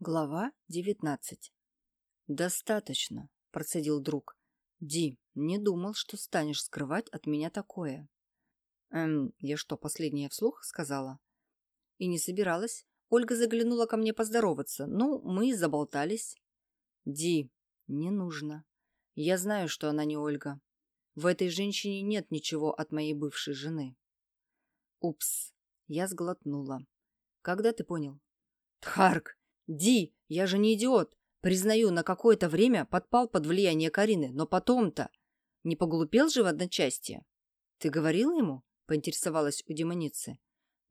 Глава 19 «Достаточно», – процедил друг. «Ди, не думал, что станешь скрывать от меня такое». «Эм, я что, последнее вслух сказала?» «И не собиралась. Ольга заглянула ко мне поздороваться. Ну, мы и заболтались». «Ди, не нужно. Я знаю, что она не Ольга. В этой женщине нет ничего от моей бывшей жены». «Упс». Я сглотнула. «Когда ты понял?» «Тхарк, Ди, я же не идиот. Признаю, на какое-то время подпал под влияние Карины, но потом-то... Не поглупел же в одночасье? Ты говорила ему? Поинтересовалась у демоницы.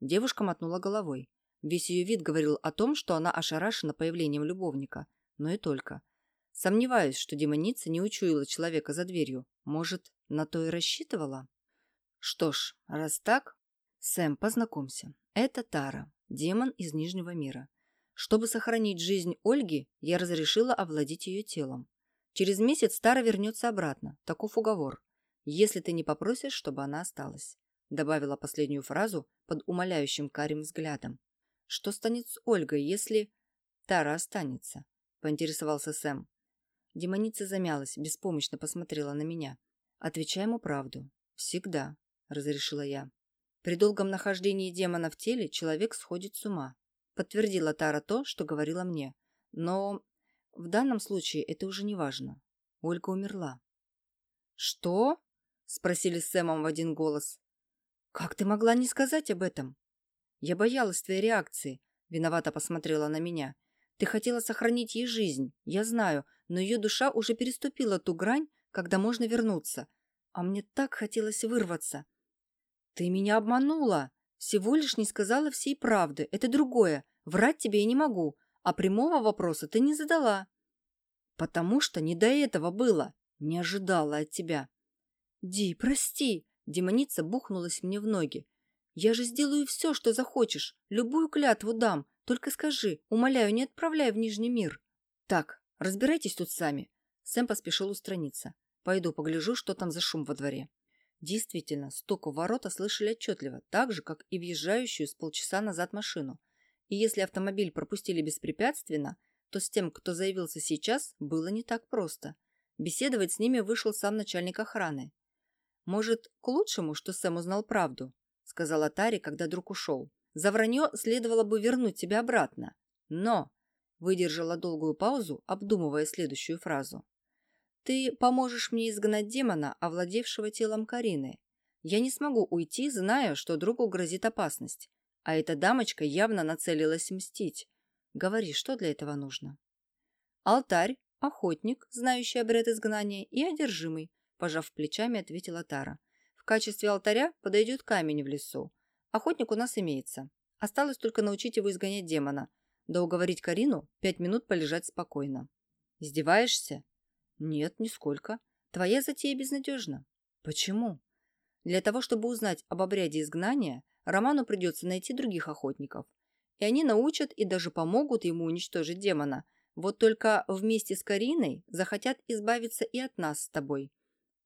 Девушка мотнула головой. Весь ее вид говорил о том, что она ошарашена появлением любовника. Но и только. Сомневаюсь, что демоница не учуяла человека за дверью. Может, на то и рассчитывала? Что ж, раз так... Сэм, познакомься. Это Тара, демон из Нижнего мира. Чтобы сохранить жизнь Ольги, я разрешила овладеть ее телом. Через месяц Тара вернется обратно. Таков уговор. Если ты не попросишь, чтобы она осталась. Добавила последнюю фразу под умоляющим карим взглядом. Что станет с Ольгой, если... Тара останется? Поинтересовался Сэм. Демоница замялась, беспомощно посмотрела на меня. Отвечай ему правду. Всегда, разрешила я. При долгом нахождении демона в теле человек сходит с ума. Подтвердила Тара то, что говорила мне. Но в данном случае это уже не важно. Ольга умерла. «Что?» – спросили с Сэмом в один голос. «Как ты могла не сказать об этом?» «Я боялась твоей реакции», – виновато посмотрела на меня. «Ты хотела сохранить ей жизнь, я знаю, но ее душа уже переступила ту грань, когда можно вернуться. А мне так хотелось вырваться». «Ты меня обманула!» Всего лишь не сказала всей правды. Это другое. Врать тебе я не могу. А прямого вопроса ты не задала. Потому что не до этого было. Не ожидала от тебя. Ди, прости. Демоница бухнулась мне в ноги. Я же сделаю все, что захочешь. Любую клятву дам. Только скажи, умоляю, не отправляй в Нижний мир. Так, разбирайтесь тут сами. Сэм поспешил устраниться. Пойду погляжу, что там за шум во дворе. Действительно, стук в ворота слышали отчетливо, так же, как и въезжающую с полчаса назад машину. И если автомобиль пропустили беспрепятственно, то с тем, кто заявился сейчас, было не так просто. Беседовать с ними вышел сам начальник охраны. «Может, к лучшему, что Сэм узнал правду?» – сказала Тари, когда друг ушел. «За вранье следовало бы вернуть тебя обратно. Но...» – выдержала долгую паузу, обдумывая следующую фразу. Ты поможешь мне изгнать демона, овладевшего телом Карины. Я не смогу уйти, зная, что другу грозит опасность. А эта дамочка явно нацелилась мстить. Говори, что для этого нужно? Алтарь, охотник, знающий обряд изгнания, и одержимый, пожав плечами, ответила Тара. В качестве алтаря подойдет камень в лесу. Охотник у нас имеется. Осталось только научить его изгонять демона. Да уговорить Карину пять минут полежать спокойно. Издеваешься? Нет, нисколько. Твоя затея безнадежна. Почему? Для того, чтобы узнать об обряде изгнания, Роману придется найти других охотников. И они научат и даже помогут ему уничтожить демона. Вот только вместе с Кариной захотят избавиться и от нас с тобой.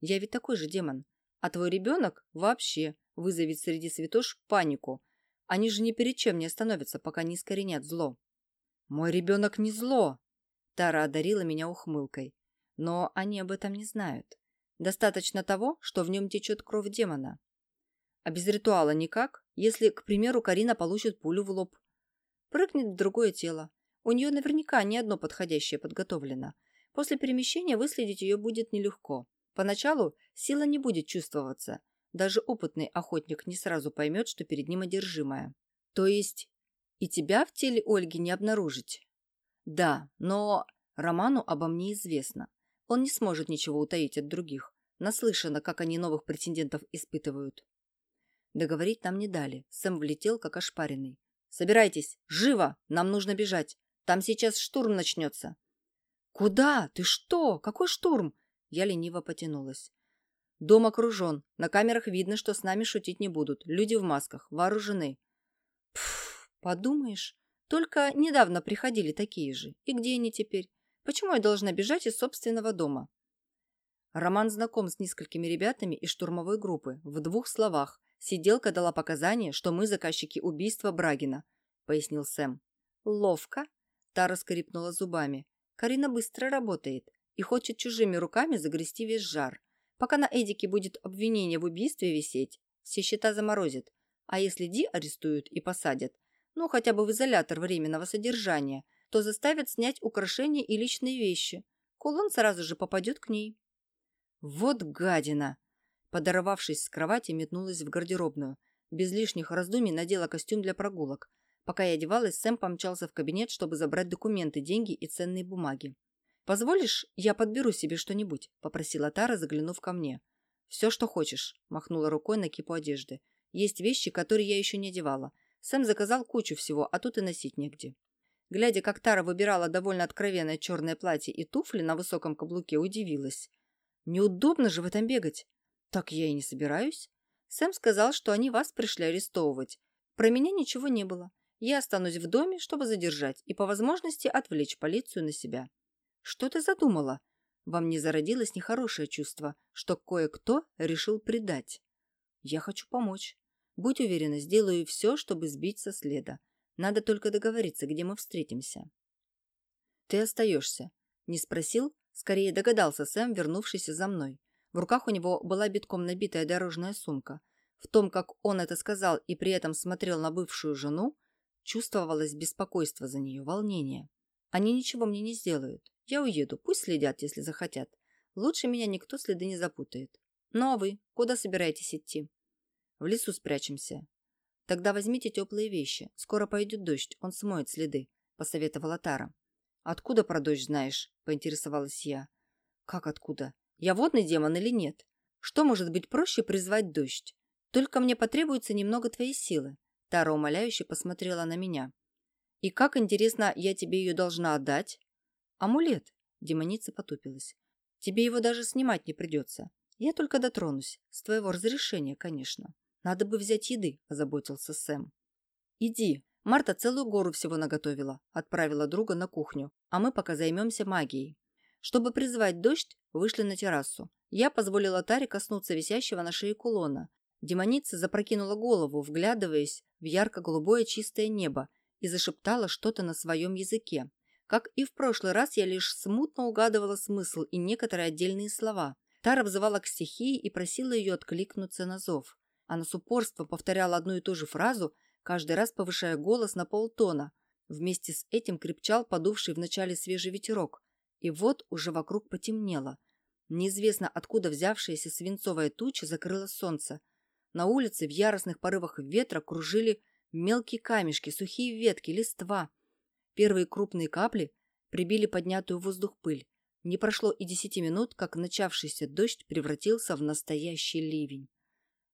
Я ведь такой же демон. А твой ребенок вообще вызовет среди святош панику. Они же ни перед чем не остановятся, пока не искоренят зло. Мой ребенок не зло. Тара одарила меня ухмылкой. Но они об этом не знают. Достаточно того, что в нем течет кровь демона. А без ритуала никак, если, к примеру, Карина получит пулю в лоб. Прыгнет в другое тело. У нее наверняка не одно подходящее подготовлено. После перемещения выследить ее будет нелегко. Поначалу сила не будет чувствоваться. Даже опытный охотник не сразу поймет, что перед ним одержимая. То есть и тебя в теле Ольги не обнаружить? Да, но Роману обо мне известно. Он не сможет ничего утаить от других. Наслышано, как они новых претендентов испытывают. Договорить нам не дали. Сэм влетел, как ошпаренный. «Собирайтесь! Живо! Нам нужно бежать! Там сейчас штурм начнется!» «Куда? Ты что? Какой штурм?» Я лениво потянулась. «Дом окружен. На камерах видно, что с нами шутить не будут. Люди в масках, вооружены». «Пф, подумаешь, только недавно приходили такие же. И где они теперь? Почему я должна бежать из собственного дома? Роман знаком с несколькими ребятами из штурмовой группы. В двух словах. Сиделка дала показания, что мы заказчики убийства Брагина, пояснил Сэм. Ловко. Тара скрипнула зубами. Карина быстро работает и хочет чужими руками загрести весь жар. Пока на Эдике будет обвинение в убийстве висеть, все счета заморозит. А если Ди арестуют и посадят, ну хотя бы в изолятор временного содержания, то заставят снять украшения и личные вещи. Кулон сразу же попадет к ней. Вот гадина! Подорвавшись с кровати, метнулась в гардеробную. Без лишних раздумий надела костюм для прогулок. Пока я одевалась, Сэм помчался в кабинет, чтобы забрать документы, деньги и ценные бумаги. «Позволишь, я подберу себе что-нибудь?» – попросила Тара, заглянув ко мне. «Все, что хочешь», – махнула рукой на кипу одежды. «Есть вещи, которые я еще не одевала. Сэм заказал кучу всего, а тут и носить негде». Глядя, как Тара выбирала довольно откровенное черное платье и туфли на высоком каблуке, удивилась. «Неудобно же в этом бегать. «Так я и не собираюсь. Сэм сказал, что они вас пришли арестовывать. Про меня ничего не было. Я останусь в доме, чтобы задержать и по возможности отвлечь полицию на себя». «Что ты задумала?» Во мне зародилось нехорошее чувство, что кое-кто решил предать. «Я хочу помочь. Будь уверена, сделаю все, чтобы сбить со следа. Надо только договориться, где мы встретимся». «Ты остаешься?» Не спросил, скорее догадался Сэм, вернувшийся за мной. В руках у него была битком набитая дорожная сумка. В том, как он это сказал и при этом смотрел на бывшую жену, чувствовалось беспокойство за нее, волнение. Они ничего мне не сделают. Я уеду, пусть следят, если захотят. Лучше меня никто следы не запутает. Ну а вы, куда собираетесь идти? В лесу спрячемся. Тогда возьмите теплые вещи. Скоро пойдет дождь, он смоет следы, посоветовала Тара. Откуда про дождь знаешь? Поинтересовалась я. Как откуда? Я водный демон или нет? Что может быть проще призвать дождь? Только мне потребуется немного твоей силы. Тара умоляюще посмотрела на меня. И как, интересно, я тебе ее должна отдать? Амулет. Демоница потупилась. Тебе его даже снимать не придется. Я только дотронусь. С твоего разрешения, конечно. Надо бы взять еды, озаботился Сэм. Иди. Марта целую гору всего наготовила. Отправила друга на кухню. А мы пока займемся магией. Чтобы призвать дождь, вышли на террасу. Я позволила Таре коснуться висящего на шее кулона. Демоница запрокинула голову, вглядываясь в ярко-голубое чистое небо, и зашептала что-то на своем языке. Как и в прошлый раз, я лишь смутно угадывала смысл и некоторые отдельные слова. Тара взывала к стихии и просила ее откликнуться на зов. Она с упорством повторяла одну и ту же фразу, каждый раз повышая голос на полтона. Вместе с этим крепчал подувший в начале свежий ветерок. И вот уже вокруг потемнело. Неизвестно откуда взявшаяся свинцовая туча закрыла солнце. На улице в яростных порывах ветра кружили мелкие камешки, сухие ветки, листва. Первые крупные капли прибили поднятую в воздух пыль. Не прошло и десяти минут, как начавшийся дождь превратился в настоящий ливень.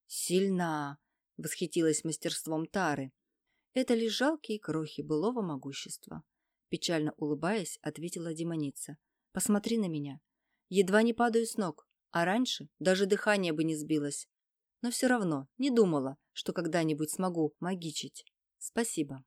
«Сильна!» — восхитилась мастерством Тары. Это лишь жалкие крохи былого могущества. Печально улыбаясь, ответила демоница. «Посмотри на меня. Едва не падаю с ног, а раньше даже дыхание бы не сбилось. Но все равно не думала, что когда-нибудь смогу магичить. Спасибо».